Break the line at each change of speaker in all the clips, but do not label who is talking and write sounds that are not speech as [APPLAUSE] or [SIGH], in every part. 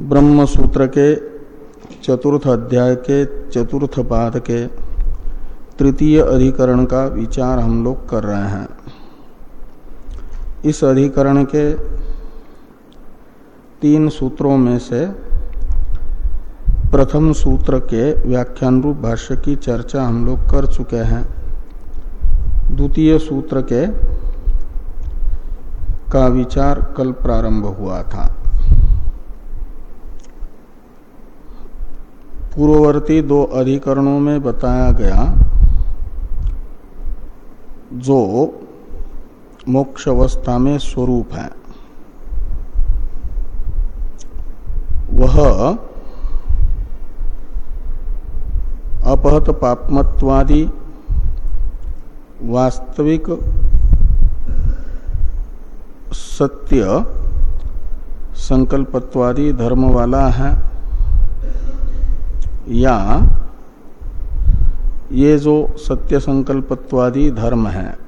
ब्रह्म सूत्र के चतुर्थ अध्याय के चतुर्थ पाद के तृतीय अधिकरण का विचार हम लोग कर रहे हैं। इस अधिकरण के तीन सूत्रों में से प्रथम सूत्र के व्याख्यान रूप भाष्य की चर्चा हम लोग कर चुके हैं। द्वितीय सूत्र के का विचार कल प्रारंभ हुआ था। पूर्ववर्ती दो अधिकरणों में बताया गया, जो मोक्ष अवस्था में स्वरूप है। वह अपहत पापमत्वादि वास्तविक सत्य संकल्पत्वादि धर्म वाला है। या ये जो सत्य संकल्पत्वादि धर्म है,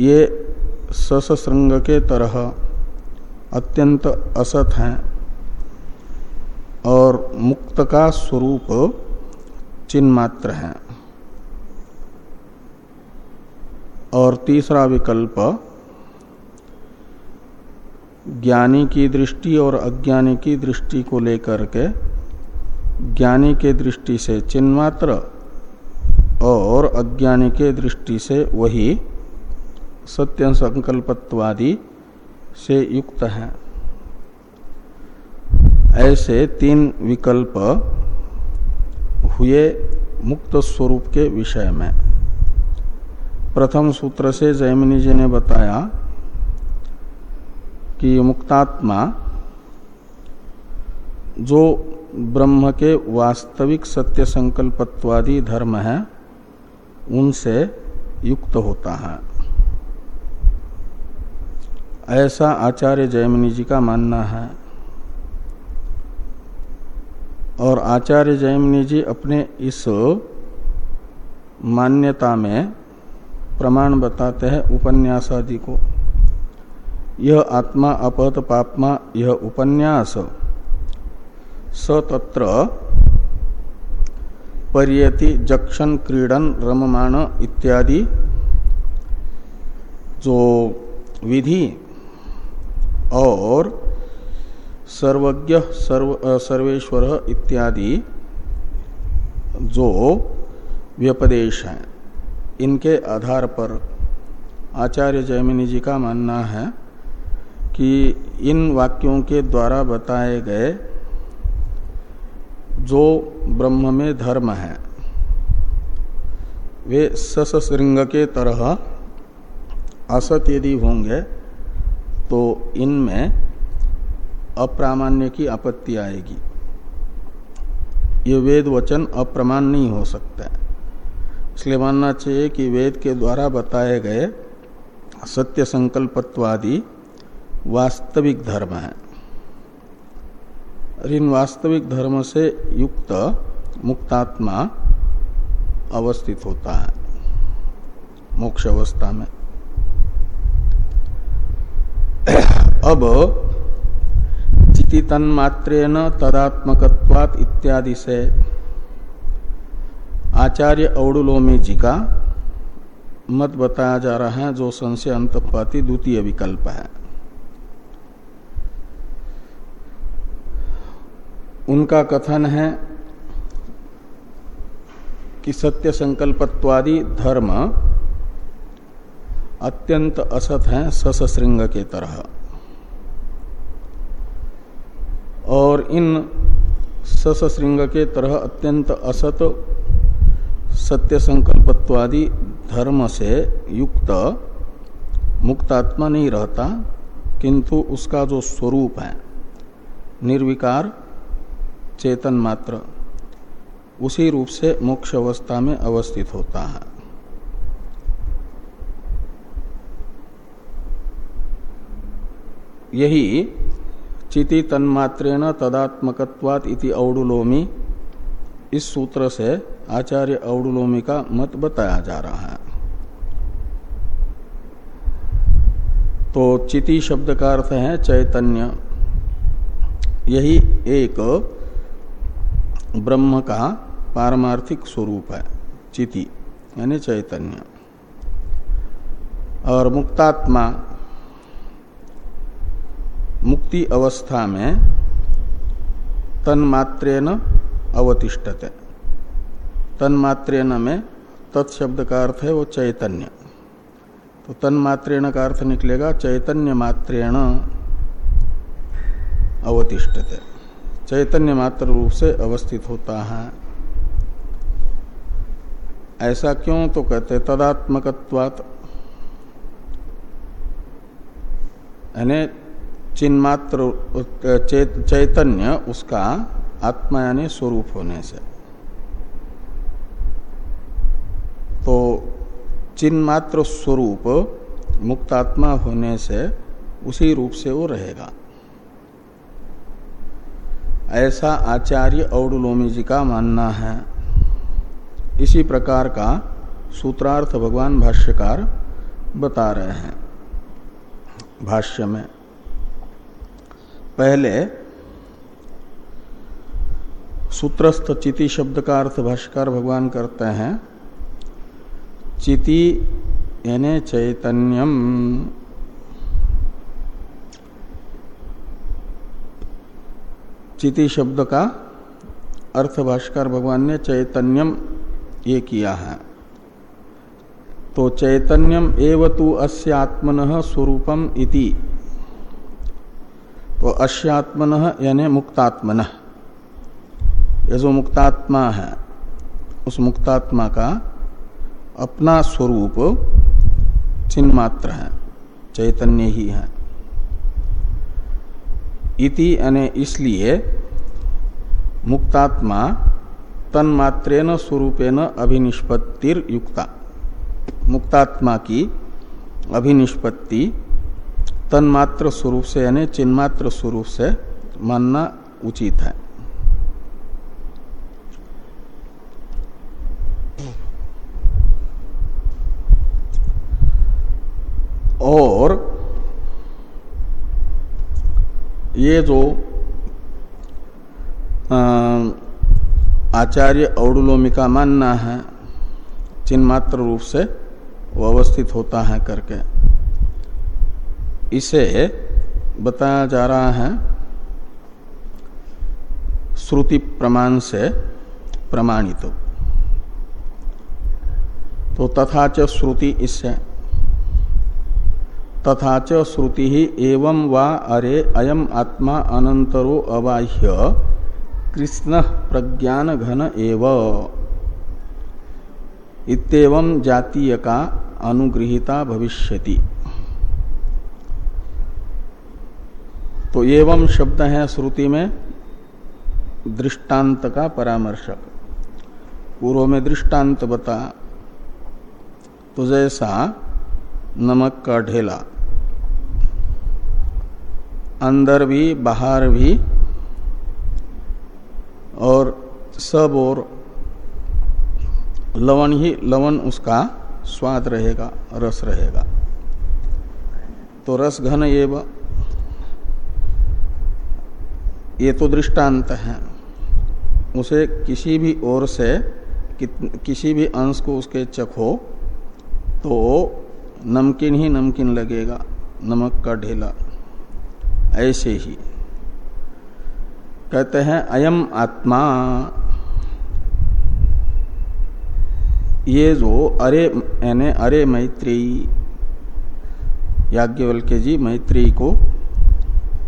ये ससृंग के तरह अत्यंत असत हैं और मुक्त का स्वरूप चिन्मात्र है। और तीसरा विकल्प, ज्ञानी की दृष्टि और अज्ञानी की दृष्टि को लेकर के ज्ञानी के दृष्टि से चिन्मात्र और अज्ञानी के दृष्टि से वही सत्य संकल्पत्वादि से युक्त है। ऐसे तीन विकल्प हुए मुक्त स्वरूप के विषय में। प्रथम सूत्र से जयमिनी जी ने बताया कि मुक्तात्मा जो ब्रह्म के वास्तविक सत्य संकल्पत्वादि धर्म है, उनसे युक्त होता है। ऐसा आचार्य जयमिनी जी का मानना है। और आचार्य जयमिनी जी अपने इस मान्यता में प्रमाण बताते हैं उपन्यास आदि को। यह आत्मा अपहत पापमा, यह उपन्यास स तत्र परियति जक्षण क्रीडन रममाण इत्यादि जो विधि और सर्वज्ञ, सर्व सर्वेश्वर इत्यादि जो व्यपदेश हैं, इनके आधार पर आचार्य जयमिनी जी का मानना है कि इन वाक्यों के द्वारा बताए गए जो ब्रह्म में धर्म है, वे ससृंग के तरह असत यदि होंगे तो इनमें अप्रामाण्य की आपत्ति आएगी। ये वेद वचन अप्रमाण नहीं हो सकता। इसलिए मानना चाहिए कि वेद के द्वारा बताए गए सत्य संकल्पत्वादि वास्तविक धर्म है। इन वास्तविक धर्म से युक्त मुक्तात्मा अवस्थित होता है, मोक्ष अवस्था में। अब चिति तन्मात्रेण तदात्मकत्वात इत्यादि से आचार्य औडुलोमी जी का मत बताया जा रहा है, जो संशय अंतपाती द्वितीय विकल्प है। उनका कथन है कि सत्य संकल्पत्वादि धर्म अत्यंत असत है ससृंग के तरह। और इन ससृंग के तरह अत्यंत असत सत्य संकल्पत्वादि धर्म से युक्त मुक्तात्मा नहीं रहता, किंतु उसका जो स्वरूप है, निर्विकार चेतन मात्र उसी रूप से मोक्ष अवस्था में अवस्थित होता है। यही चिति तन्मात्रेण तदात्मकत्वात इति औडुलोमी इस सूत्र से आचार्य औडुलोमी का मत बताया जा रहा है। तो चिति शब्द का अर्थ है चैतन्य। यही एक ब्रह्म का पारमार्थिक स्वरूप है, चिति, यानी चैतन्य। और मुक्तात्मा, मुक्ति अवस्था में तन्मात्रेन अवतिष्ठते। तन्मात्रेन में तत्शब्द का अर्थ है वो चैतन्य। तो तन्मात्रेण का अर्थ निकलेगा चैतन्य मात्रेण अवतिष्ठते। चैतन्य मात्र रूप से अवस्थित होता है। ऐसा क्यों तो कहते तदात्मकत्वात। यानी चिन्मात्र चैतन्य उसका आत्मा यानी स्वरूप होने से। तो चिन्मात्र स्वरूप मुक्तात्मा होने से उसी रूप से वो रहेगा। ऐसा आचार्य औडुलोमी जी का मानना है। इसी प्रकार का सूत्रार्थ भगवान भाष्यकार बता रहे हैं भाष्य में। पहले सूत्रस्थ चिति शब्द का अर्थ भाष्यकार भगवान करते हैं। चिति यानी चैतन्यम। चिति शब्द का अर्थ भाष्कर भगवान ने चैतन्यम ये किया है। तो चैतन्यम एव तु अस्य आत्मन स्वरूपम इति। तो अश्यात्मन यानी मुक्तात्मन। ये जो मुक्तात्मा है, उस मुक्तात्मा का अपना स्वरूप चिन्ह मात्र है, चैतन्य ही है। इति इसलिए मुक्तात्मा तन्मात्रेन स्वरूपेण अभिनिष्पत्तिर युक्ता। मुक्तात्मा की अभिनिष्पत्ति तन्मात्र स्वरूप से यानी चिन्मात्र स्वरूप से मानना उचित है। और ये जो आचार्य औडुलोमी का मानना है चिन्मात्र रूप से वो अवस्थित होता है करके। इसे बताया जा रहा है, श्रुति प्रमाण से प्रमाणित। तो तथा च श्रुति इससे तथा च श्रुति ही एवं वा अरे अयम आत्मा अनंतरो अबाह्य कृष्ण प्रज्ञान घन एव। इतम जातीय का अनुगृहिता भविष्यति। तो एवं शब्द है श्रुति में दृष्टांत का परामर्शक। पूर्व में दृष्टांत बता तो जैसा नमक का ढेला। अंदर भी, बाहर भी, और सब और लवण ही लवण उसका स्वाद रहेगा, रस रहेगा। तो रस घन ये ये तो दृष्टांत है। उसे किसी भी ओर से किसी भी अंश को उसके चखो तो नमकीन ही नमकीन लगेगा, नमक का ढेला। ऐसे ही। कहते हैं, अयम आत्मा। ये जो अरे, यानी अरे मैत्रेयी याज्ञवल्क्य जी मैत्री को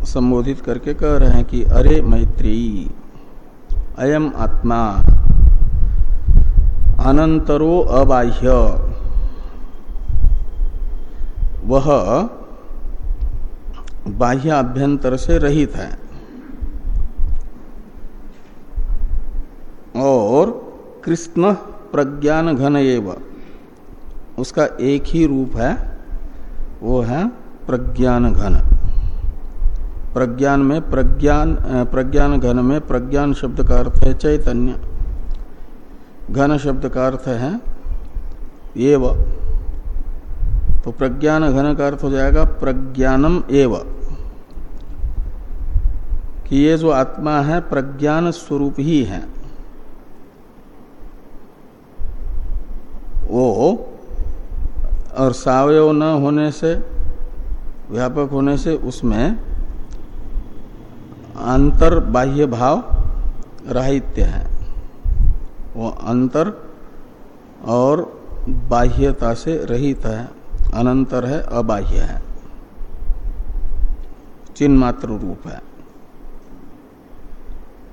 संबोधित करके कह रहे हैं कि अरे मैत्री, अयम आत्मा। अनंतरो अबाह्य। वह बाह्य अभ्यंतर से रहित है। और कृष्ण प्रज्ञान घन एव, उसका एक ही रूप है, वो है प्रज्ञान घन। प्रज्ञान में प्रज्ञान प्रज्ञान घन में प्रज्ञान शब्द का अर्थ है चैतन्य। घन शब्द का अर्थ है एव। तो प्रज्ञान घन का अर्थ हो जाएगा प्रज्ञानम एव। कि ये जो आत्मा है, प्रज्ञान स्वरूप ही है। वो और सावयव न होने से, व्यापक होने से उसमें अंतर बाह्य भाव राहित्य है। वो अंतर और बाह्यता से रहित है। अनंतर है, अबाह्य है। चिन्मात्र रूप है।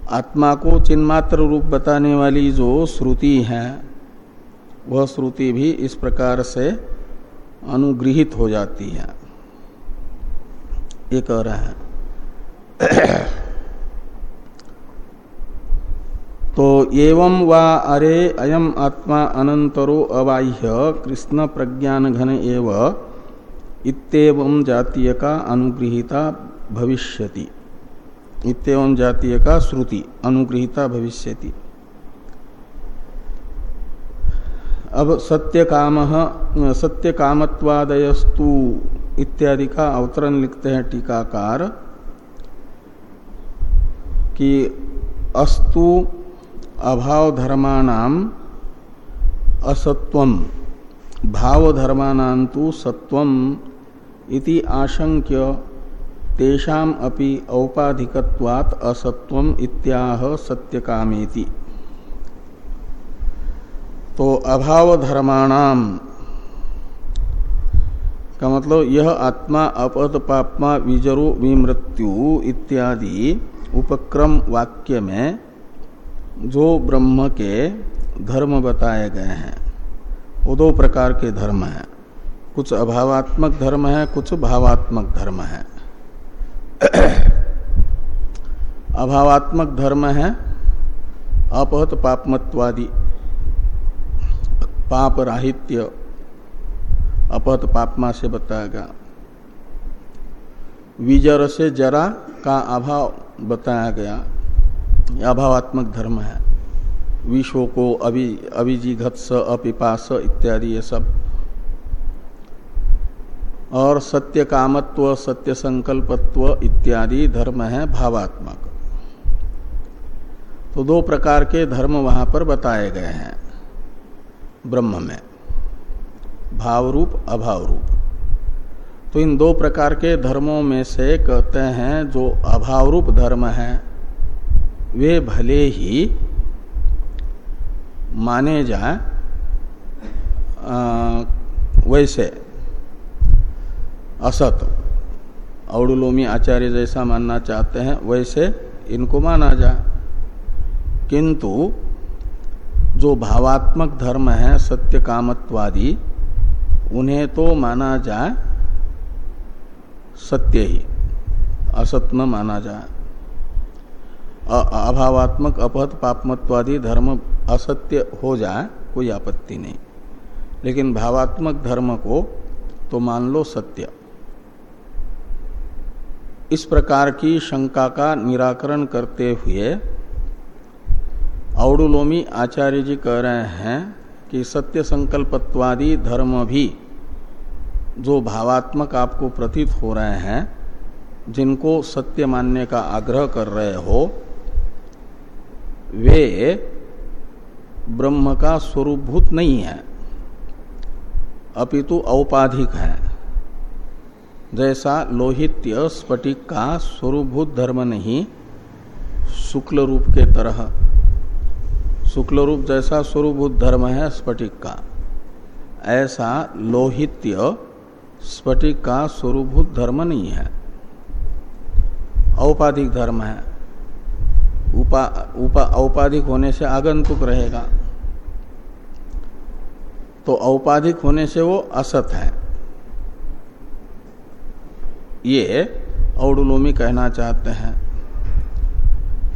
आत्मा को चिन्मात्र रूप बताने वाली जो श्रुति है, वह श्रुति भी इस प्रकार से अनुग्रहित हो जाती है। ये कह रहा है तो एवं वा अरे अयम आत्मा अनंतरो अबाह्य कृष्ण प्रज्ञान घन एव इतम जातीय का अनुगृहिता भविष्यति। इतम जातीय का श्रुति अनुगृहिता भविष्यति। अब सत्य काम सत्य कामत्वादयस्तु इत्यादि का अवतरण लिखते हैं टीकाकार कि अस्तु अभाव धर्माणाम असत्वम भाव धर्माणां तो सत्वम इति आशंक्य तेषाम अपि औपाधिकत्वात् असत्वम इत्याह सत्यकामेति। तो अभाव धर्माणाम का मतलब यह आत्मा, अपद, पापमा, विजरो, विमृत्यु इत्यादि उपक्रम वाक्य में जो ब्रह्म के धर्म बताए गए हैं, वो दो प्रकार के धर्म हैं। कुछ अभावात्मक धर्म है, कुछ भावात्मक धर्म है। अभावात्मक धर्म है, अपहत पापमत्वादि, पाप राहित्य, अपहत पापमा से बताया गया। विजर से जरा का अभाव बताया गया। अभावात्मक धर्म है। विश्व को अभि अभिजिघत्स अपिपास इत्यादि ये सब। और सत्य कामत्व, सत्य संकल्पत्व इत्यादि धर्म है भावात्मक। तो दो प्रकार के धर्म वहाँ पर बताए गए हैं। ब्रह्म में। भाव रूप अभाव रूप तो इन दो प्रकार के धर्मों में से कहते हैं जो अभाव रूप धर्म है वे भले ही माने जाए वैसे असत औडुलोमी आचार्य जैसा मानना चाहते हैं, वैसे इनको माना जाए। किंतु जो भावात्मक धर्म है, सत्य कामत्वादि, उन्हें तो माना जाए सत्य ही, असत न माना जाए। अभावात्मक, अपहत, पापमत्वादि धर्म असत्य हो जाए, कोई आपत्ति नहीं। लेकिन भावात्मक धर्म को तो मान लो सत्य। इस प्रकार की शंका का निराकरण करते हुए औडुलोमी आचार्य जी कह रहे हैं कि सत्य संकल्पत्वादि धर्म भी जो भावात्मक आपको प्रतीत हो रहे हैं, जिनको सत्य मानने का आग्रह कर रहे हो वे ब्रह्म का स्वरूपभूत नहीं है। अपितु औपाधिक है। जैसा लोहित्य स्फटिक का स्वरूपभूत धर्म नहीं शुक्ल रूप के तरह। शुक्ल रूप जैसा स्वरूपभूत धर्म है स्फटिक का। ऐसा लोहित्य स्फटिक का स्वरूपभूत धर्म नहीं है। औपाधिक धर्म है। उपा, औपाधिक होने से आगंतुक रहेगा। तो औपाधिक होने से वो असत है। ये औडुलोमी कहना चाहते हैं।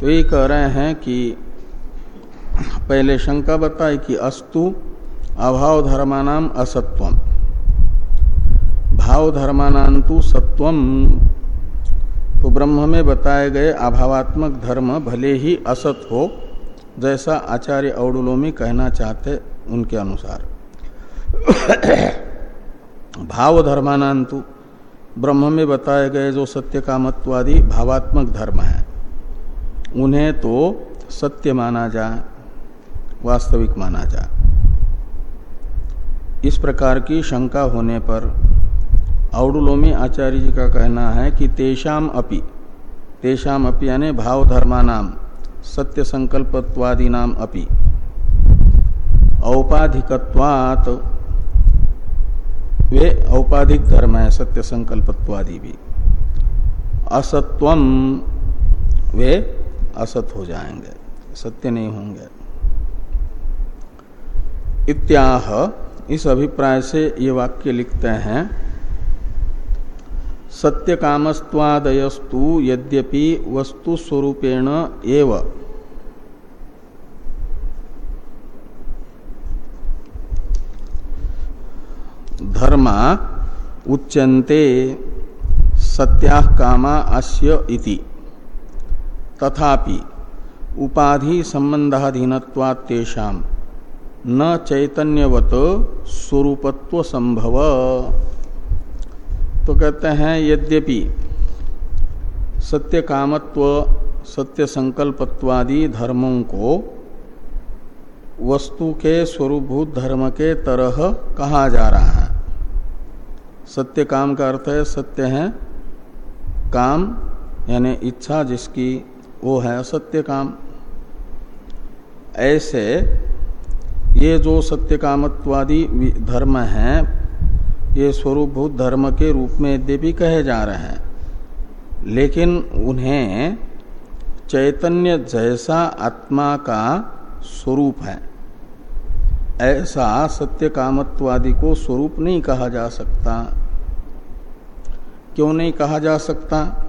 तो ये कह रहे हैं कि पहले शंका बताई कि अस्तु अभाव धर्मानाम असत्वम। भाव धर्मानाम तो सत्वम। तो ब्रह्म में बताए गए अभावात्मक धर्म भले ही असत हो, जैसा आचार्य औडुलोमी कहना चाहते उनके अनुसार। भाव धर्मानांतु ब्रह्म में बताए गए जो सत्य कामत्वादि भावात्मक धर्म है, उन्हें तो सत्य माना जाए, वास्तविक माना जाए। इस प्रकार की शंका होने पर औडुलोमी आचार्य जी का कहना है कि तेषाम अपि तेषाम अपि यानी भाव धर्मानाम सत्य संकल्पत्वादी नाम अपि। औपाधिकत्वात, वे औपाधिक धर्म है सत्य संकल्पत्वादि भी। असत्वम वे असत हो जाएँगे, सत्य नहीं होंगे। इत्याह, इस अभिप्राय से ये वाक्य लिखते हैं सत्य कामस्वादयस्तु यद्यपि वस्तु स्वरूपेण एव। धर्मा उच्यन्ते सत्या कामा अस्य इति। तथापि उपाधि संबंधाधीनत्वात्तेषाम न चैतन्यवत स्वरूपत्व संभव तो कहते हैं, यद्यपि सत्य कामत्व सत्य संकल्पत्वादि धर्मों को वस्तु के स्वरूपभूत धर्म के तरह कहा जा रहा है। सत्य काम का अर्थ है, सत्य है काम, यानी इच्छा जिसकी, वो है सत्य काम। ऐसे ये जो सत्य कामत्वादी धर्म है ये स्वरूपभूत धर्म के रूप में यद्यपि कहे जा रहे हैं। लेकिन उन्हें चैतन्य जैसा आत्मा का स्वरूप है। ऐसा सत्य कामत्वादि को स्वरूप नहीं कहा जा सकता। क्यों नहीं कहा जा सकता?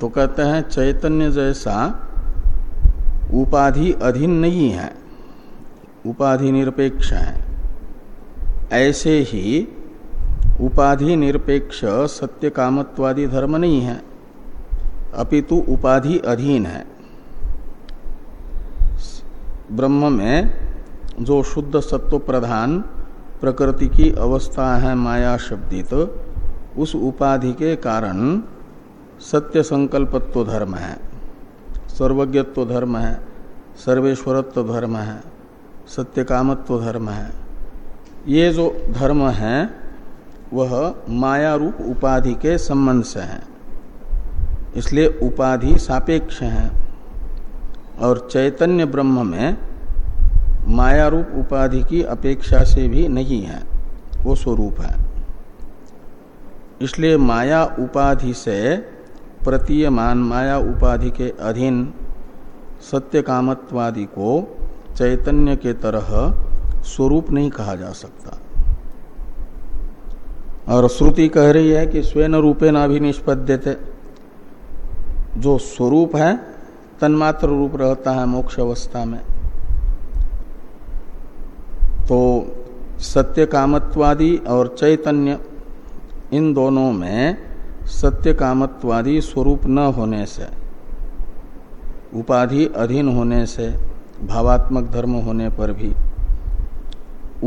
तो कहते हैं, चैतन्य जैसा उपाधि अधीन नहीं है, उपाधि निरपेक्ष है। ऐसे ही उपाधि निरपेक्ष सत्य कामत्वादि धर्म नहीं है। अपितु उपाधि अधीन है। ब्रह्म में जो शुद्ध सत्व प्रधान प्रकृति की अवस्था है माया शब्दित, उस उपाधि के कारण सत्य संकल्पत्व धर्म है, सर्वज्ञत्व धर्म है, सर्वेश्वरत्व धर्म है सत्य कामत्व धर्म है। ये जो धर्म है वह माया रूप उपाधि के संबंध से है। इसलिए उपाधि सापेक्ष है। और चैतन्य ब्रह्म में माया रूप उपाधि की अपेक्षा से भी नहीं है। वो स्वरूप है। इसलिए माया उपाधि से प्रतीयमान माया उपाधि के अधीन सत्य कामत्वादि को चैतन्य के तरह स्वरूप नहीं कहा जा सकता। और श्रुति कह रही है कि स्वयं रूपे नाभिनिष्पद्यते जो स्वरूप है, तन्मात्र रूप रहता है मोक्ष अवस्था में। तो सत्य कामत्वादि और चैतन्य, इन दोनों में सत्य कामत्वादि स्वरूप न होने से, उपाधि अधीन होने से, भावात्मक धर्म होने पर भी,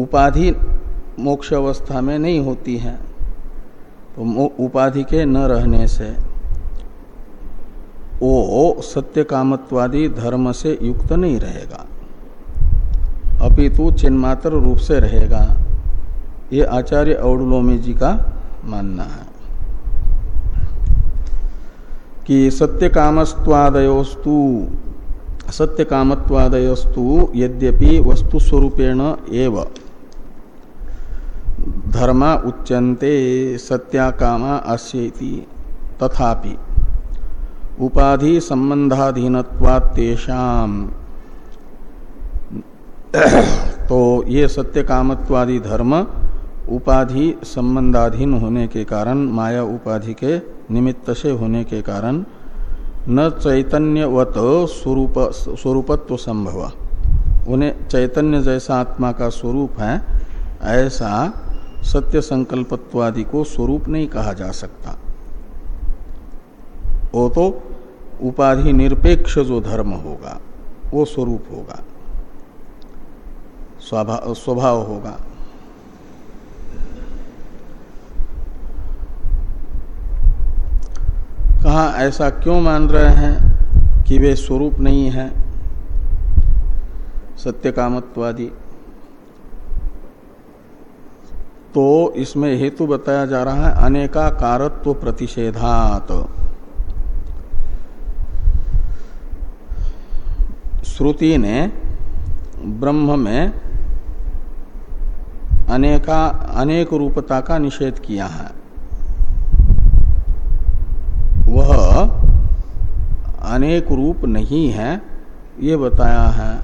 उपाधि मोक्ष अवस्था में नहीं होती है। तो उपाधि के न रहने से वो सत्य कामत्वादी धर्म से युक्त नहीं रहेगा। अपितु चिन्मात्र रूप से रहेगा। ये आचार्य औडलोमी जी का मानना है कि सत्य कामस्वादयोस्तु सत्य कामत्वादयस्तु यद्यपि वस्तु स्वरूपेण एव। धर्मा उच्यन्ते सत्या कामा अस्यति तथापि उपाधि संबंधाधीनत्वात्तेषाम [COUGHS] तो ये सत्य कामत्वादि धर्म उपाधि संबंधाधीन होने के कारण, माया उपाधि के निमित्त से होने के कारण, न चैतन्यवत स्वरूप, स्वरूपत्व संभव। उन्हें चैतन्य जैसा आत्मा का स्वरूप है, ऐसा सत्य संकल्पत्वादि को स्वरूप नहीं कहा जा सकता। वो तो उपाधि निरपेक्ष जो धर्म होगा, वो स्वरूप होगा। स्वभाव होगा। कहा ऐसा क्यों मान रहे हैं कि वे स्वरूप नहीं है? सत्य कामत्वादि तो इसमें हेतु बताया जा रहा है अनेकाकारत्व प्रतिषेधात। श्रुति ने ब्रह्म में अनेका, अनेक रूपता का निषेध किया है। वह अनेक रूप नहीं है, ये बताया है।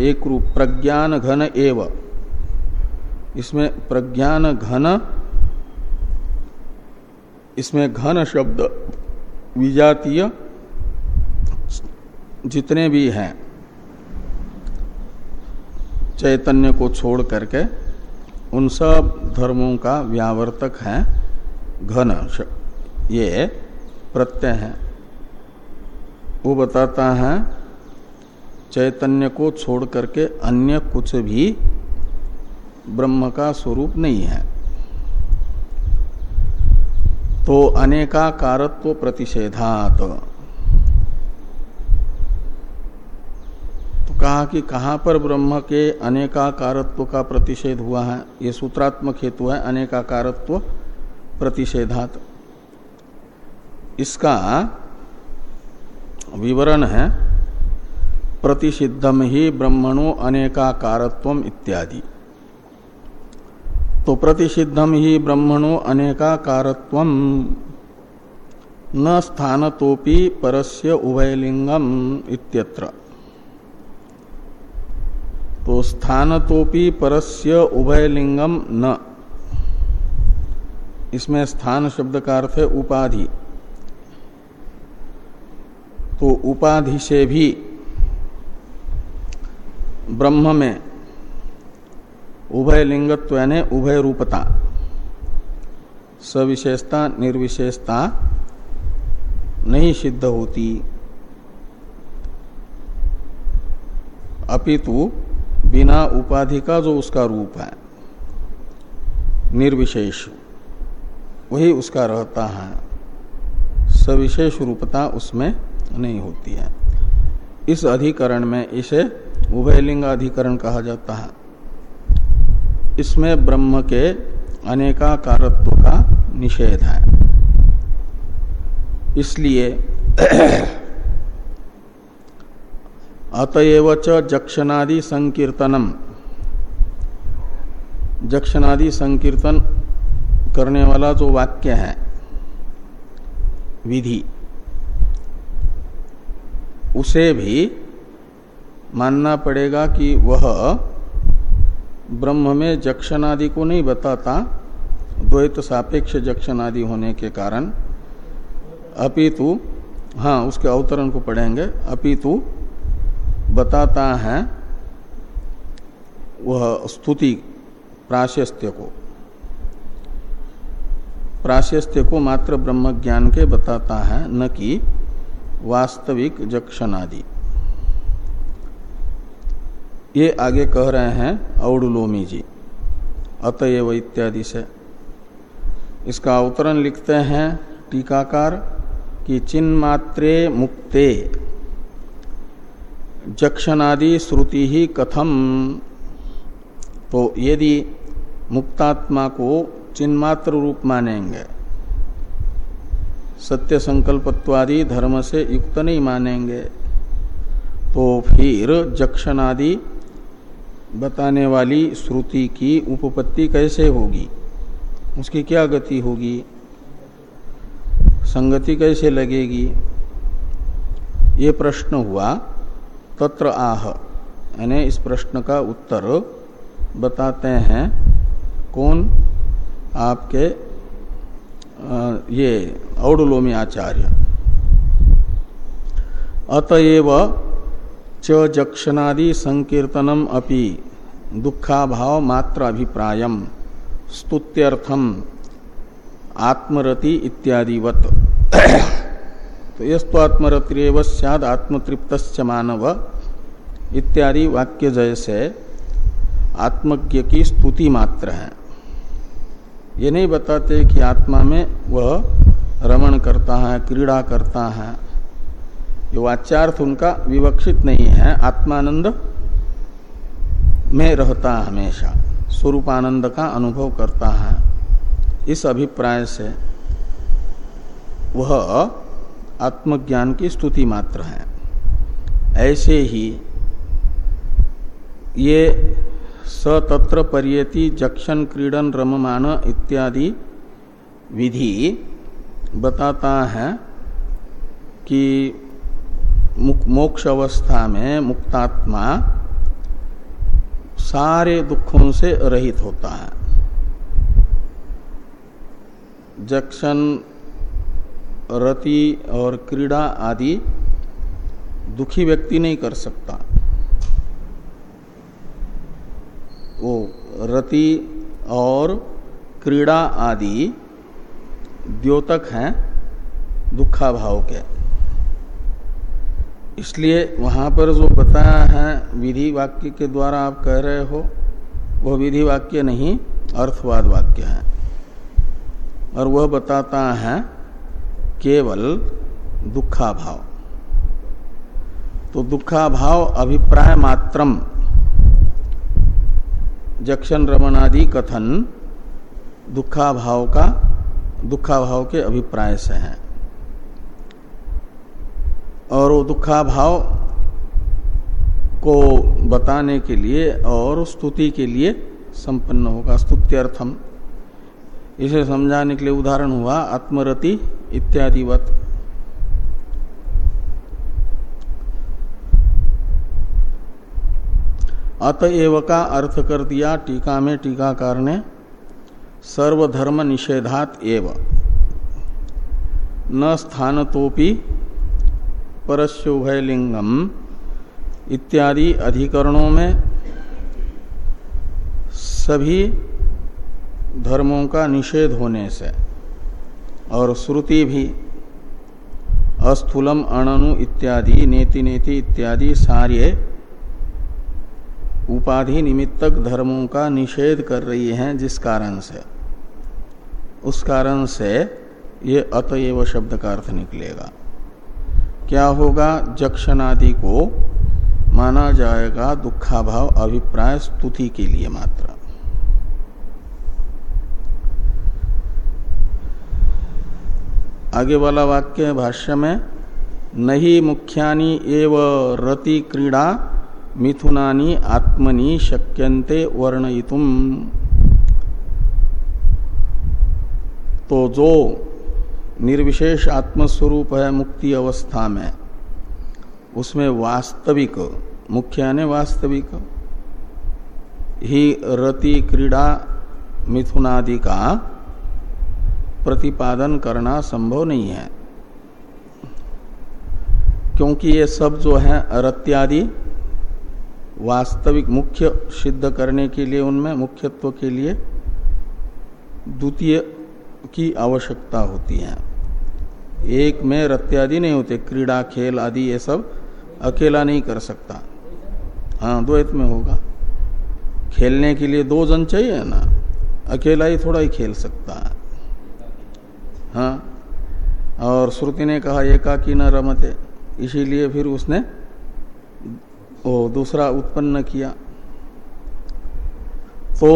एक रूप प्रज्ञान घन एव। इसमें प्रज्ञान घन, इसमें घन शब्द विजातीय जितने भी हैं, चैतन्य को छोड़ करके, उन सब धर्मों का व्यावर्तक है, घन ये प्रत्यय है। वो बताता है, चैतन्य को छोड़ करके अन्य कुछ भी ब्रह्म का स्वरूप नहीं है। तो अनेकाकारत्व प्रतिषेधात। तो कहा कि कहाँ पर ब्रह्म के अनेकाकारत्व का प्रतिषेध हुआ है? ये सूत्रात्मक हेतु है, अनेकाकारत्व प्रतिषेधात। इसका विवरण है प्रतिषिद्धम ही ब्रह्मणो अनेकाकारत्व इत्यादि। तो प्रतिषिद्धम ही ब्रह्मणो अनेकाकारत्व। न स्थानतोपि परस्य उभयलिंगम इत्यत्र। तो स्थानतोपि परस्य उभयलिंगम न। इसमें स्थान शब्द का अर्थ है उपाधि। तो उपाधि से भी ब्रह्म में उभय लिंगत्व यानी उभय रूपता। सविशेषता, निर्विशेषता नहीं सिद्ध होती। अपितु बिना उपाधि का जो उसका रूप है, निर्विशेष, वही उसका रहता है। सविशेष रूपता उसमें नहीं होती है। इस अधिकरण में इसे उभयलिंग अधिकरण कहा जाता है। इसमें ब्रह्म के अनेकाकारत्व का निषेध है। इसलिए अतएव च जक्षणादि संकीर्तनम। जक्षणादि संकीर्तन करने वाला जो वाक्य है, विधि, उसे भी मानना पड़ेगा कि वह ब्रह्म में जक्षणादि को नहीं बताता, द्वैत सापेक्ष जक्षणादि होने के कारण, अपितु हाँ उसके अवतरण को पढ़ेंगे, अपितु बताता है वह स्तुति प्राशस्त्य को। प्राशस्त्य को मात्र ब्रह्म ज्ञान के बताता है, न कि वास्तविक जक्षणादि ये आगे कह रहे हैं औडुलोमी जी। अतएव इत्यादि से। इसका अवतरण लिखते हैं टीकाकार कि चिन्मात्रे मुक्ते। जक्षणादि श्रुति ही कथम। तो यदि मुक्तात्मा को चिन्मात्र रूप मानेंगे, सत्य संकल्पत्वादि धर्म से युक्त नहीं मानेंगे तो फिर जक्षणादि बताने वाली श्रुति की उपपत्ति कैसे होगी? उसकी क्या गति होगी? संगति कैसे लगेगी? ये प्रश्न हुआ। तत्र आह। यानी इस प्रश्न का उत्तर बताते हैं। कौन? आपके ये औडुलोमी आचार्य अतएव च जक्षणादि संकीर्तनम अपि। दुखाभाव मात्र अभिप्रायम। स्तुत्यर्थम। आत्मरति इत्यादिवत। [COUGHS] तो यस्तु सद आत्मतृप्त मानव। इत्यादि वाक्य जैसे आत्मज्ञ की स्तुति मात्र है। ये नहीं बताते कि आत्मा में वह रमण करता है, क्रीड़ा करता है। ये वाच्यार्थ उनका विवक्षित नहीं है। आत्मानंद में रहता हमेशा। स्वरूपानंद का अनुभव करता है। इस अभिप्राय से वह आत्मज्ञान की स्तुति मात्र है। ऐसे ही ये सतत्र परियति जक्षण क्रीडन रममान इत्यादि विधि बताता है कि मोक्ष अवस्था में मुक्तात्मा सारे दुखों से रहित होता है। जक्षण रति और क्रीड़ा आदि दुखी व्यक्ति नहीं कर सकता। वो रति और क्रीड़ा आदि द्योतक हैं दुखा भाव के। इसलिए वहाँ पर जो बताया है विधि वाक्य के द्वारा आप कह रहे हो, वह विधि वाक्य नहीं, अर्थवाद वाक्य है। और वह बताता है केवल दुखा भाव तो दुखा भाव अभिप्राय मात्रम। जक्षण रमन आदि कथन दुखा भाव का दुखा भाव के अभिप्राय से है। और वो दुखा भाव को बताने के लिए और स्तुति के लिए संपन्न होगा। स्तुत्यर्थम। इसे समझाने के लिए उदाहरण हुआ, आत्मरति इत्यादिवत। अतएव का अर्थ कर दिया, टीका में, टीकाकार ने, सर्वधर्म निषेधात एव। न स्थान स्थानतोपि परस्योभयलिंगम इत्यादि अधिकरणों में सभी धर्मों का निषेध होने से और श्रुति भी अस्थूलम अणनु इत्यादि, नेति नेति इत्यादि सारे उपाधि निमित्तक धर्मों का निषेध कर रही हैं जिस कारण से। उस कारण से ये अतएव शब्द का अर्थ निकलेगा। क्या होगा? जक्षणादि को माना जाएगा दुखाभाव, अभिप्राय, स्तुति के लिए मात्र। आगे वाला वाक्य भाष्य में, नहीं मुख्यानि एव रति क्रीड़ा, मिथुनानि आत्मनि शक्यन्ते वर्णयितुम। तो जो निर्विशेष आत्मस्वरूप है, मुक्ति अवस्था में। उसमें वास्तविक, मुख्य ने वास्तविक, ही रति क्रीड़ा मिथुनादि का प्रतिपादन करना संभव नहीं है। क्योंकि ये सब जो है, रत्यादि, वास्तविक मुख्य सिद्ध करने के लिए, उनमें मुख्यत्व के लिए, द्वितीय की आवश्यकता होती है। एक में रत्यादि नहीं होते, क्रीड़ा, खेल आदि ये सब अकेला नहीं कर सकता। हाँ द्वैत में होगा। खेलने के लिए दो जन चाहिए ना, अकेला ही थोड़ा ही खेल सकता है। हाँ और श्रुति ने कहा, एकाकी न रमते। इसीलिए फिर उसने वो दूसरा उत्पन्न किया। तो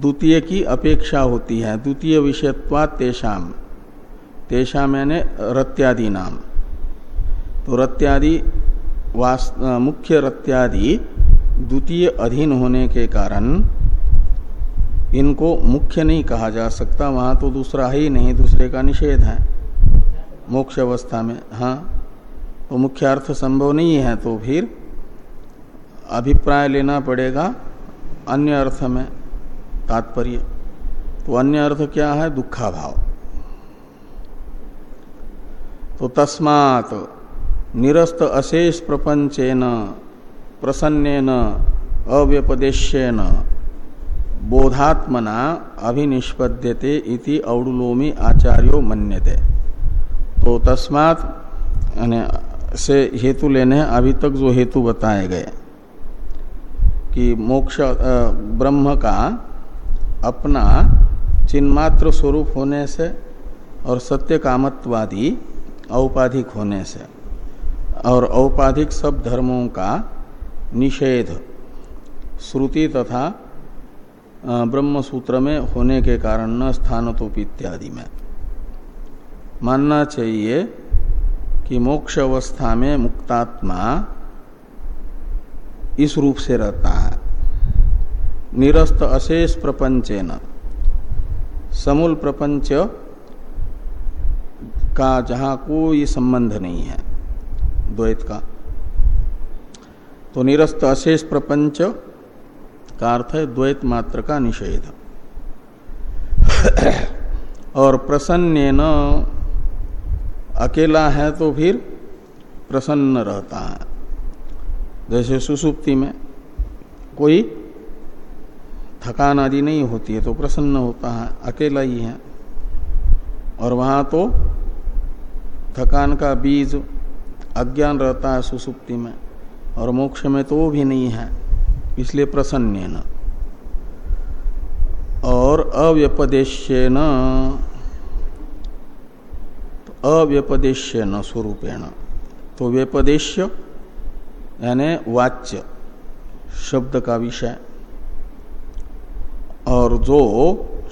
द्वितीय की अपेक्षा होती है। द्वितीय विषयत्वा तेषाम। तेषा यानी रत्यादि नाम तो रत्यादि मुख्य रत्यादि द्वितीय अधीन होने के कारण इनको मुख्य नहीं कहा जा सकता। वहाँ तो दूसरा ही नहीं, दूसरे का निषेध है। मोक्ष अवस्था में हाँ। तो मुख्य अर्थ संभव नहीं है तो फिर अभिप्राय लेना पड़ेगा अन्य अर्थ में। तात्पर्य। तो अन्य अर्थ क्या है? दुखा भाव तो तस्मात निरस्त अशेष प्रपंचेन, प्रसन्नेन, अव्यपदेश्यन, बोधात्मना अभिनिष्पद्यते इति औडुलोमी आचार्यो मन्यते। तो तस्मात से हेतु लेने अभी तक जो हेतु बताए गए, कि मोक्ष ब्रह्म का अपना चिन्मात्र स्वरूप होने से और सत्य कामत्वादि औपाधिक होने से और औपाधिक सब धर्मों का निषेध श्रुति तथा ब्रह्म सूत्र में होने के कारण न स्थानतोप इत्यादि में। मानना चाहिए कि मोक्ष अवस्था में मुक्तात्मा इस रूप से रहता है। निरस्त अशेष प्रपंचे न समूल प्रपंच का जहाँ कोई संबंध नहीं है, द्वैत का। तो निरस्त अशेष प्रपंच का अर्थ है द्वैत मात्र का निषेध। और प्रसन्न अकेला है तो फिर प्रसन्न रहता है। जैसे सुसुप्ति में कोई थकान आदि नहीं होती है तो प्रसन्न होता है, अकेला ही है। और वहाँ तो थकान का बीज अज्ञान रहता है सुसुप्ति में, और मोक्ष में तो वो भी नहीं है, इसलिए प्रसन्न न। और अव्यपदेश्य न अव्यपदेश्य न स्वरूपेण तो व्यपदेश्य, यानी वाच्य, शब्द का विषय। और जो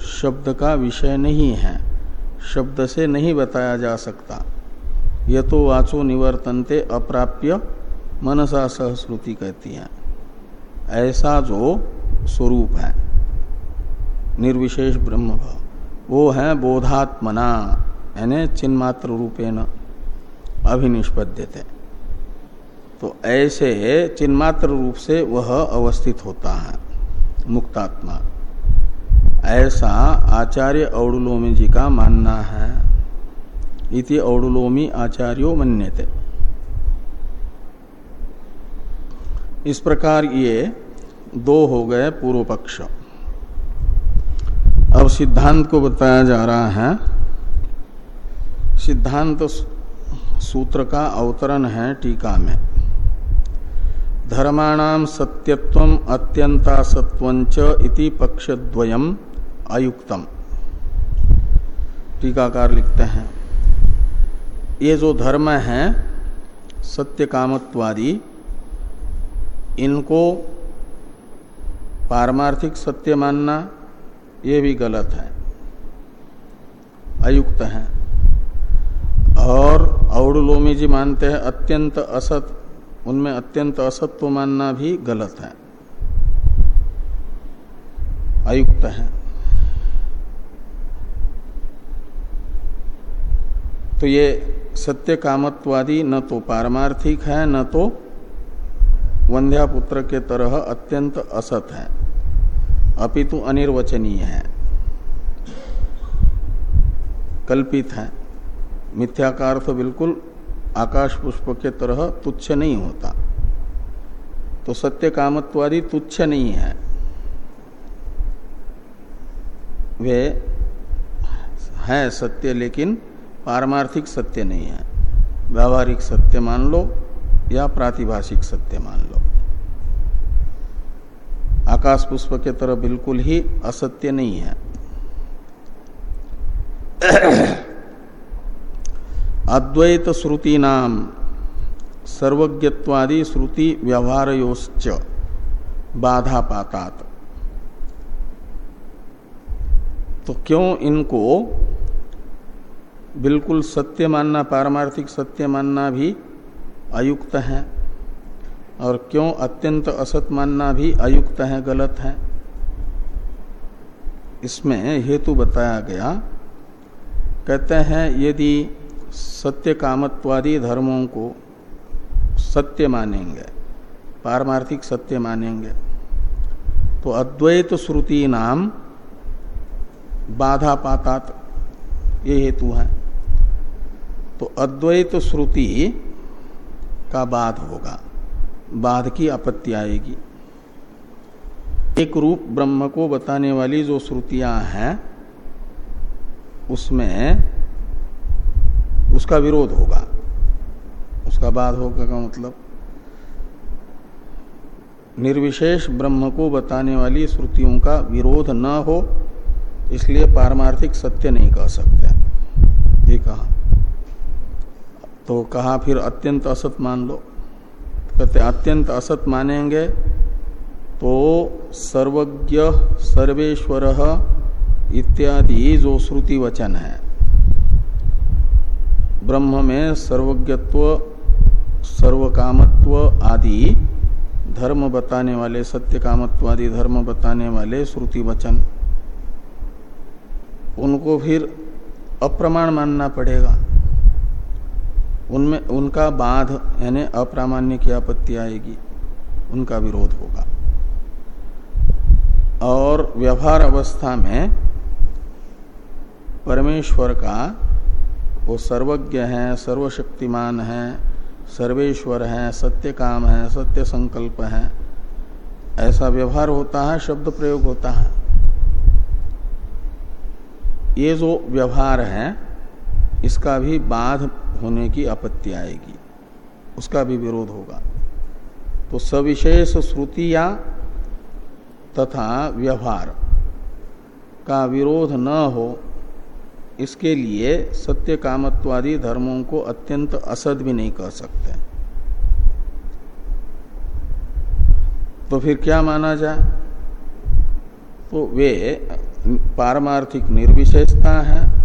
शब्द का विषय नहीं है, शब्द से नहीं बताया जा सकता। ये तो वाचो निवर्तनते अप्राप्य, मनसा सहश्रुति कहती है। ऐसा जो स्वरूप है। निर्विशेष ब्रह्म भाव वो है बोधात्मना, यानी चिन्मात्र रूपेण अभिनिष्पद्यते। तो ऐसे चिन्मात्र रूप से वह अवस्थित होता है, मुक्तात्मा। ऐसा आचार्य औडुलोमी जी का मानना है। इति औडुलोमी आचार्यो मन्यते। इस प्रकार ये दो हो गए पूर्व पक्ष। अब सिद्धांत को बताया जा रहा है। सिद्धांत सूत्र का अवतरण है टीका में। धर्माणाम सत्यत्व अत्यंतासत्व इति पक्षद्वयम। अयुक्तम टीकाकार लिखते हैं, ये जो धर्म है सत्य कामत्वादी इनको पारमार्थिक सत्य मानना, ये भी गलत है। अयुक्त है, और औडुलोमी जी मानते हैं, अत्यंत असत, उनमें अत्यंत असत्व मानना भी गलत है। अयुक्त है तो ये सत्य कामत्वादी न तो पारमार्थिक है, न तो वंध्या पुत्र के तरह अत्यंत असत है, अपितु अनिर्वचनीय है, कल्पित है। मिथ्याकार तो बिल्कुल आकाश पुष्प के तरह तुच्छ नहीं होता। तो सत्य कामत्वादी तुच्छ नहीं है। वे है सत्य, लेकिन पारमार्थिक सत्य नहीं है। व्यावहारिक सत्य मान लो या प्रातिभाषिक सत्य मान लो। आकाश पुष्प के तरह बिल्कुल ही असत्य नहीं है। [COUGHS] अद्वैत श्रुति नाम, सर्वज्ञत्वादि श्रुति व्यवहारयोश्च बाधा पातात तो क्यों इनको बिल्कुल सत्य मानना, पारमार्थिक सत्य मानना भी अयुक्त है। और क्यों अत्यंत असत मानना भी अयुक्त है, गलत है? इसमें हेतु बताया गया, कहते हैं, यदि सत्य कामत्वादी धर्मों को सत्य मानेंगे, पारमार्थिक सत्य मानेंगे तो अद्वैत श्रुति नाम बाधा पातात ये हेतु है। तो अद्वैत श्रुति का बाध होगा। बाध की आपत्ति आएगी। एक रूप ब्रह्म को बताने वाली जो श्रुतियाँ हैं, उसमें उसका विरोध होगा। उसका बाध होगा का मतलब? निर्विशेष ब्रह्म को बताने वाली श्रुतियों का विरोध न हो, इसलिए पारमार्थिक सत्य नहीं कह सकते। ये कहा। तो कहा, फिर अत्यंत असत मान लो। कहते, अत्यंत असत मानेंगे तो सर्वज्ञ सर्वेश्वर इत्यादि जो श्रुति वचन है, ब्रह्म में सर्वज्ञत्व, सर्वकामत्व आदि, धर्म बताने वाले सत्य कामत्व आदि धर्म बताने वाले श्रुति वचन, उनको फिर अप्रमाण मानना पड़ेगा। उनमें उनका बाध, यानी अप्रामाण्य की आपत्ति आएगी, उनका विरोध होगा। और व्यवहार अवस्था में परमेश्वर का वो सर्वज्ञ है, सर्वशक्तिमान है, सर्वेश्वर है सत्य काम है सत्य संकल्प है। ऐसा व्यवहार होता है, शब्द प्रयोग होता है। ये जो व्यवहार है इसका भी बाध होने की आपत्ति आएगी। उसका भी विरोध होगा। तो सविशेष श्रुतिया तथा व्यवहार का विरोध न हो, इसके लिए सत्य कामत्वादी धर्मों को अत्यंत असद भी नहीं कह सकते। तो फिर क्या माना जाए? तो वे पारमार्थिक निर्विशेषता है।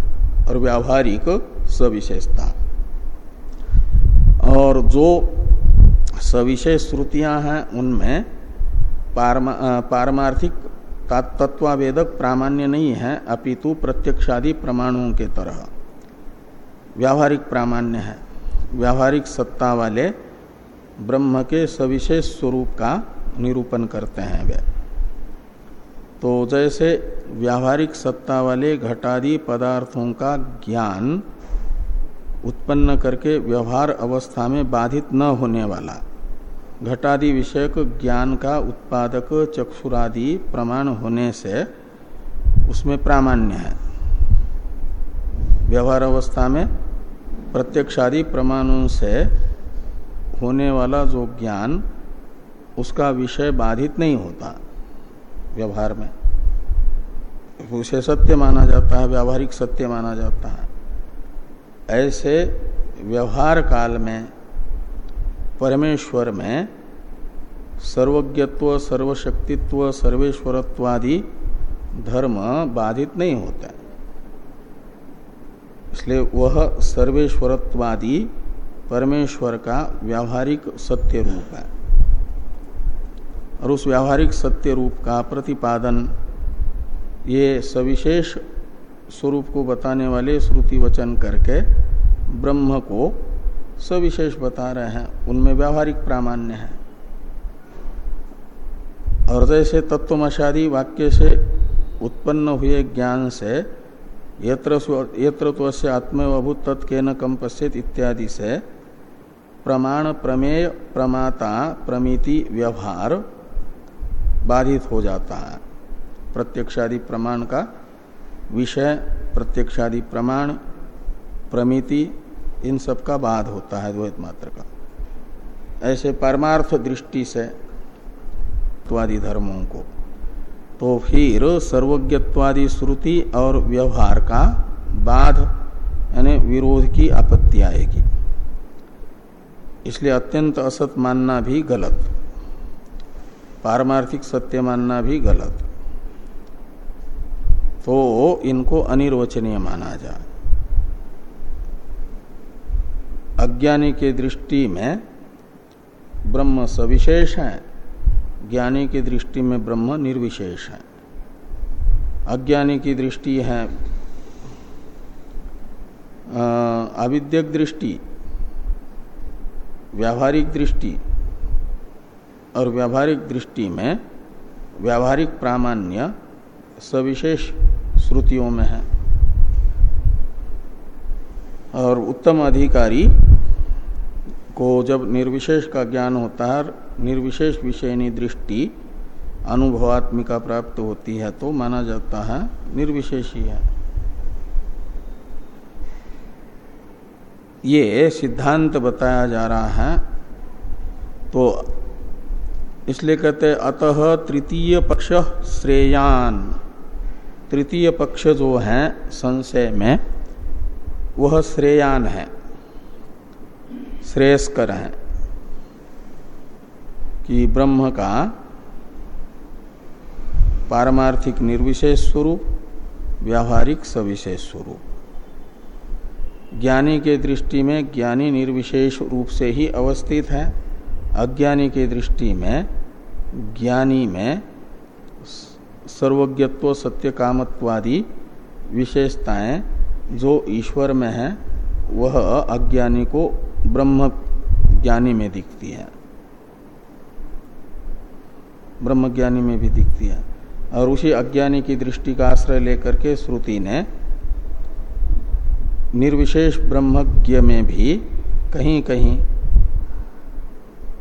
और व्यावहारिक सविशेषता। और जो सविशेष श्रुतियाँ हैं, उनमें पारमार्थिक तत्वावेदक प्रामाण्य नहीं है, अपितु प्रत्यक्षादि प्रमाणों के तरह। व्यावहारिक प्रामाण्य है। व्यावहारिक सत्ता वाले ब्रह्म के सविशेष स्वरूप का निरूपण करते हैं वे। तो जैसे व्यावहारिक सत्ता वाले घटादि पदार्थों का ज्ञान उत्पन्न करके व्यवहार अवस्था में बाधित न होने वाला। घटादि विषयक ज्ञान का उत्पादक चक्षुरादि प्रमाण होने से उसमें प्रामाण्य है। व्यवहार अवस्था में प्रत्यक्षादि प्रमाणों से होने वाला जो ज्ञान, उसका विषय बाधित नहीं होता व्यवहार में। उसे सत्य माना जाता है, व्यावहारिक सत्य माना जाता है। ऐसे व्यवहार काल में, परमेश्वर में सर्वज्ञत्व, सर्वशक्तित्व, सर्वेश्वरत्वादि धर्म बाधित नहीं होता। इसलिए वह सर्वेश्वरत्वादि परमेश्वर का व्यावहारिक सत्य रूप है। और उस व्यावहारिक सत्य रूप का प्रतिपादन ये सविशेष स्वरूप को बताने वाले श्रुति वचन करके ब्रह्म को सविशेष बता रहे हैं। उनमें व्यावहारिक प्रामाण्य है। हृदय से तत्वमशादी वाक्य से उत्पन्न हुए ज्ञान से यत्र यत्र से आत्मभूत तत्के न कम पश्चित इत्यादि से प्रमाण प्रमेय, प्रमाता, प्रमिति, व्यवहार बाधित हो जाता है। प्रत्यक्षादि प्रमाण का विषय, प्रत्यक्षादि प्रमाण, प्रमिति, इन सब का बाध होता है द्वैत मात्र का। ऐसे परमार्थ दृष्टि से त्वादि धर्मों को तो फिर सर्वज्ञत्वादि श्रुति और व्यवहार का बाध, यानी विरोध की आपत्ति आएगी। इसलिए अत्यंत असत मानना भी गलत, पारमार्थिक सत्य मानना भी गलत। तो इनको अनिर्वचनीय माना जाए। अज्ञानी के दृष्टि में ब्रह्म सविशेष है, ज्ञानी की दृष्टि में ब्रह्म निर्विशेष है। अज्ञानी की दृष्टि है अविद्यक दृष्टि, व्यावहारिक दृष्टि, और व्यावहारिक दृष्टि में व्यावहारिक प्रामाण्य सविशेष श्रुतियों में है। और उत्तम अधिकारी को जब निर्विशेष का ज्ञान होता है, निर्विशेष विषयनी दृष्टि अनुभवात्मिका प्राप्त होती है तो माना जाता है निर्विशेष ही। है ये सिद्धांत बताया जा रहा है तो इसलिए कहते अतः तृतीय पक्ष श्रेयान। तृतीय पक्ष जो है, संशय में, वह श्रेयान है, श्रेयस्कर है, कि ब्रह्म का पारमार्थिक निर्विशेष स्वरूप, व्यावहारिक सविशेष स्वरूप। ज्ञानी के दृष्टि में ज्ञानी निर्विशेष रूप से ही अवस्थित है, अज्ञानी के दृष्टि में ज्ञानी में सर्वज्ञत्व सत्य कामत्वादि विशेषताएँ जो ईश्वर में है, वह अज्ञानी को ब्रह्म ज्ञानी में दिखती है। ब्रह्म ज्ञानी में भी दिखती है। और उसी अज्ञानी की दृष्टि का आश्रय लेकर के श्रुति ने निर्विशेष ब्रह्मज्ञ में भी कहीं कहीं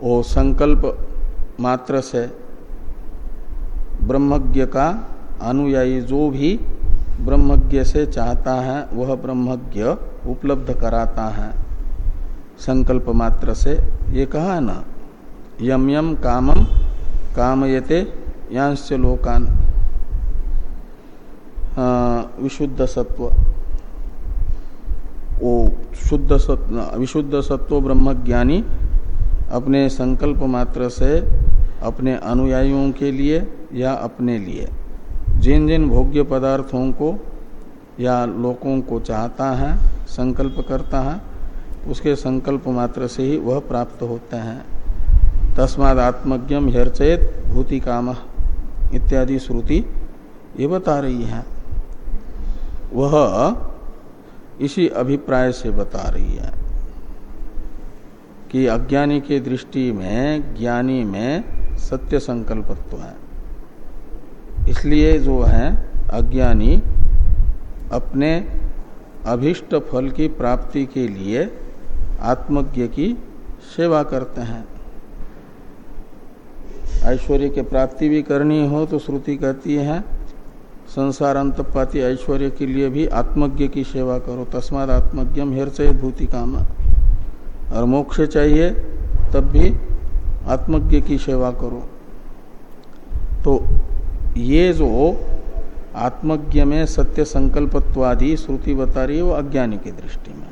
वो संकल्प मात्र से ब्रह्मज्ञ का अनुयायी जो भी ब्रह्मज्ञ से चाहता है, वह ब्रह्मज्ञ उपलब्ध कराता है। संकल्प मात्र से ये कहा ना, यम यम कामम कामयते यांश लोकान विशुद्ध सत्व। वो शुद्ध सत्व विशुद्ध सत्व ब्रह्मज्ञानी अपने संकल्प मात्र से अपने अनुयायियों के लिए या अपने लिए। जिन जिन भोग्य पदार्थों को या लोगों को चाहता है, संकल्प करता है, उसके संकल्प मात्र से ही वह प्राप्त होते हैं। तस्माद आत्मज्ञम हर्चेत भूति काम इत्यादि श्रुति ये बता रही है। वह इसी अभिप्राय से बता रही है कि अज्ञानी के दृष्टि में, ज्ञानी में सत्य संकल्पत्व है। इसलिए जो है अज्ञानी, अपने अभिष्ट फल की प्राप्ति के लिए आत्मज्ञ की सेवा करते हैं। ऐश्वर्य की प्राप्ति भी करनी हो तो श्रुति कहती है संसार अंतपाती ऐश्वर्य के लिए भी आत्मज्ञ की सेवा करो। तस्माद आत्मज्ञम हिरचय भूति काम। और मोक्ष चाहिए, तब भी आत्मज्ञ की सेवा करो। तो ये जो आत्मज्ञ में सत्य संकल्पत्वादि श्रुति बता रही है वो अज्ञानी की दृष्टि में।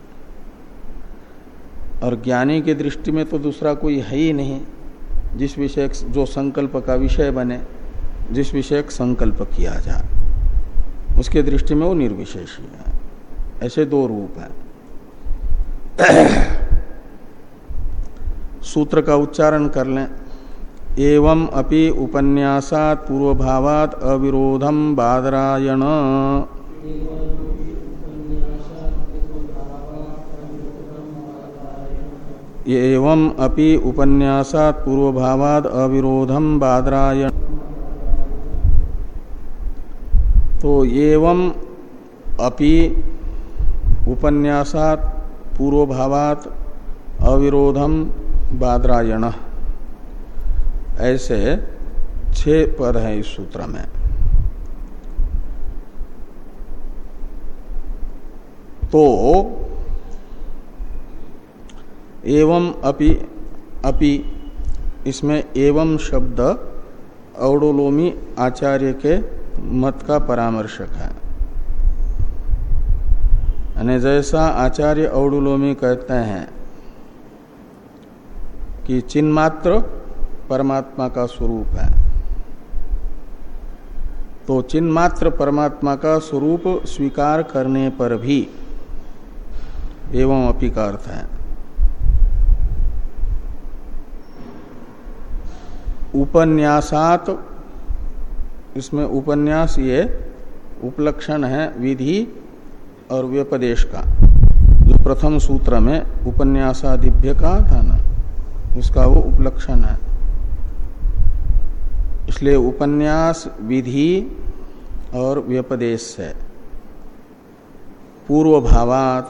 और ज्ञानी की दृष्टि में तो दूसरा कोई है ही नहीं, जिस विषय जो संकल्प का विषय बने, जिस विषय संकल्प किया जाए। उसके दृष्टि में वो निर्विशेष ही है। ऐसे दो रूप है। [CLEARS THROAT] सूत्र का उच्चारण कर लें। एवं अपि उपन्यासात पूर्वभावात अविरोधम बादरायण। एवं अपि उपन्यासात पूर्वभावाद अविरोधम बादरायण। तो एवं अपि उपन्यासात पूर्वभावात अविरोधम बादरायण। ऐसे छह पद हैं इस सूत्र में। तो एवं अपि अपि, इसमें एवं शब्द औडोलोमी आचार्य के मत का परामर्शक है। यानी जैसा आचार्य औडुलोमी कहते हैं कि चिन्मात्र परमात्मा का स्वरूप है। तो चिन्मात्र परमात्मा का स्वरूप स्वीकार करने पर भी एवं अपी का अर्थ है। उपन्यासात, इसमें उपन्यास ये उपलक्षण है विधि और व्यपदेश का। जो प्रथम सूत्र में उपन्यासादिभ्य का था ना उसका वो उपलक्षण है। इसलिए उपन्यास विधि और व्यपदेश से पूर्व भावात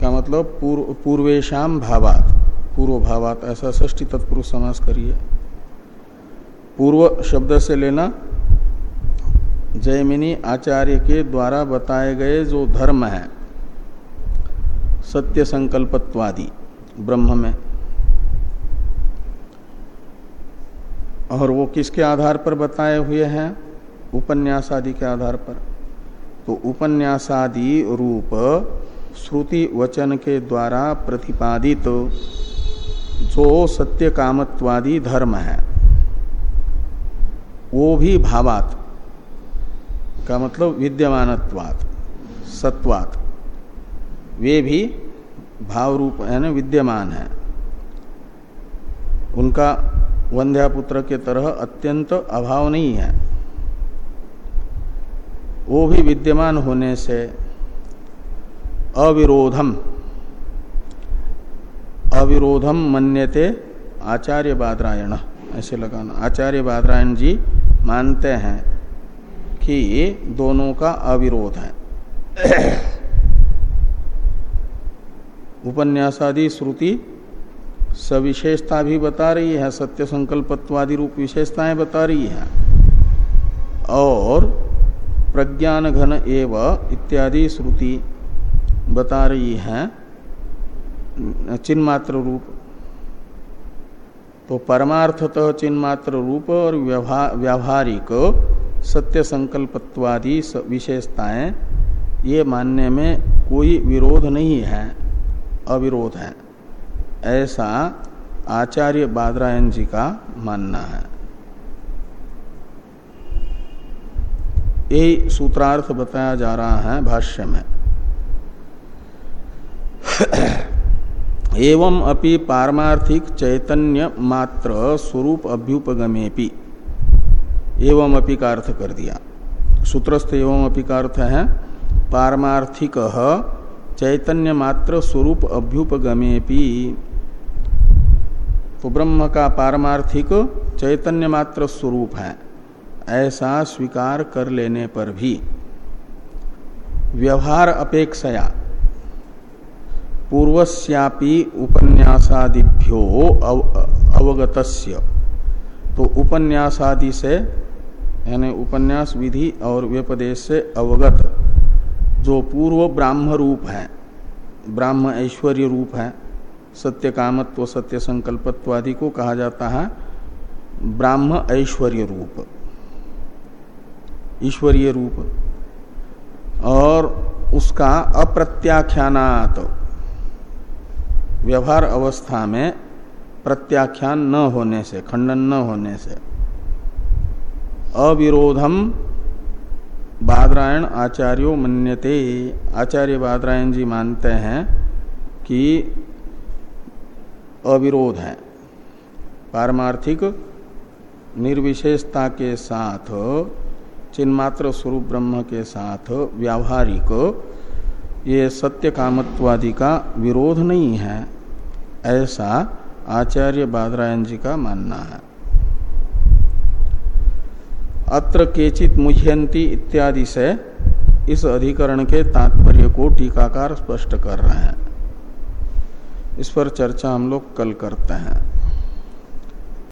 का मतलब पूर्व पूर्वेशम भावात। पूर्व भावात ऐसा ष्टी तत्पुरुष समास करिए। पूर्व शब्द से लेना जयमिनी आचार्य के द्वारा बताए गए जो धर्म है, सत्य संकल्पत्वादि, ब्रह्म में। और वो किसके आधार पर बताए हुए हैं? उपन्यास आदि के आधार पर। तो उपन्यासादि रूप श्रुति वचन के द्वारा प्रतिपादित जो सत्य कामत्वादी धर्म है, वो भी भावात का मतलब विद्यमानत्वात, सत्वात। वे भी भाव रूप है ना विद्यमान है। उनका वंध्यापुत्र के तरह अत्यंत अभाव नहीं है। वो भी विद्यमान होने से अविरोधम अविरोधम मन्यते आचार्य बादरायण। ऐसे लगाना, आचार्य बादरायण जी मानते हैं कि दोनों का अविरोध है। [COUGHS] उपन्यासादि श्रुति सविशेषता भी बता रही है, सत्य संकल्पत्वादि रूप विशेषताएँ बता रही है। और प्रज्ञान घन एव इत्यादि श्रुति बता रही है, चिन्मात्र रूप। तो परमार्थतः चिन्मात्र रूप और व्यावहारिक सत्य संकल्पत्वादि विशेषताएँ, ये मानने में कोई विरोध नहीं है, अविरोध है। ऐसा आचार्य बादरायन जी का मानना है। यही सूत्रार्थ बताया जा रहा है भाष्य में। एवं अपि पारमार्थिक चैतन्य मात्र स्वरूप अभ्युपगमेपि। एवं अपि का अर्थ कर दिया। सूत्रस्थ एवं अपि का अर्थ है, पारमार्थिक चैतन्य मात्र स्वरूप अभ्युपगमेपि। तो ब्रह्म का पारमार्थिक चैतन्य मात्र स्वरूप है। ऐसा स्वीकार कर लेने पर भी। व्यवहार अपेक्षया। पूर्वस्यापि उपन्यासादिभ्यो अव, अवगतस्य। तो उपन्यासादि से यानी उपन्यास विधि और व्यपदेश से अवगत जो पूर्व ब्राह्म रूप है ब्राह्म ऐश्वर्य रूप है। सत्य कामत्व सत्य संकल्पत्व आदि को कहा जाता है, ब्राह्म ऐश्वर्य रूप। ईश्वरीय रूप। और उसका अप्रत्याख्यानात, व्यवहार अवस्था में प्रत्याख्यान न होने से, खंडन न होने से, अविरोधम बादरायण आचार्यो मन्यते। आचार्य बादरायण जी मानते हैं कि अविरोध है। पारमार्थिक निर्विशेषता के साथ, चिन्मात्र स्वरूप ब्रह्म के साथ व्यावहारिक, ये सत्य कामत्वादि का विरोध नहीं है, ऐसा आचार्य बादरायन जी का मानना है। अत्र केचित मुह्यंती इत्यादि से इस अधिकरण के तात्पर्य को टीकाकार स्पष्ट कर रहे हैं। इस पर चर्चा हम लोग कल करते हैं।